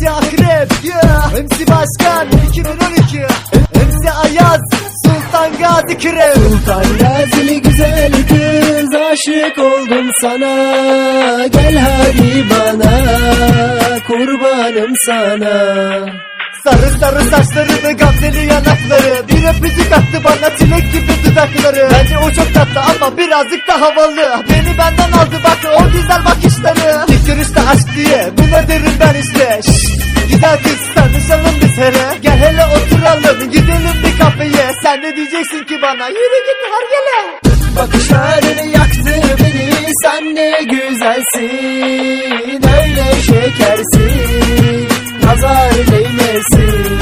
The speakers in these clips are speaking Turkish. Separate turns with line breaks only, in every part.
MC Akrep yeah. MC Başkan 2012 MC Ayaz Sultan Gazi Krep
Sultan Gazili güzel kız aşık oldum sana. Gel hadi bana kurbanım sana.
Sarı sarı saçlarını gamzeli yanakları. Bir öpücük attı bana çilek gibi dudakları. Bence o çok tatlı ama birazcık da havalı. Beni benden aldı bak o güzel bakışları derim ben işte. Güzel kız tanışalım biz hele Gel hele oturalım gidelim bir kafeye. Sen ne diyeceksin ki bana? Yürü git her gele.
Bakışların yaktı beni sen ne güzelsin. Öyle şekersin nazar değmesin.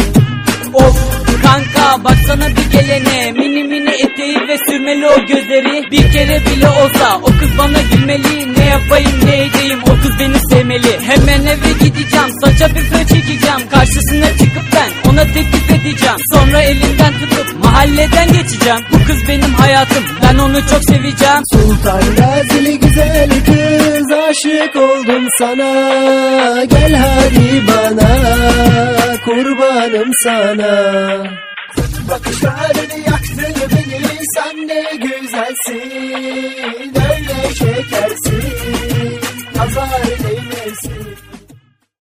Of! Kanka baksana bir gelene. Mini mini eteği ve sürmeli o gözleri. Bir kere bile olsa o kız bana gülmeli. Ne yapayım ne edeyim? O kız beni eve gideceğim. Saça bir fön çekeceğim. Karşısına çıkıp ben ona teklif edeceğim. Sonra elinden tutup mahalleden geçeceğim. Bu kız benim hayatım. Ben onu çok seveceğim.
Sultan Gazili güzel kız aşık oldum sana. Gel hadi bana kurbanım sana. Bakışların yaktı beni sen ne güzelsin. Öyle şekersin nazar değmesin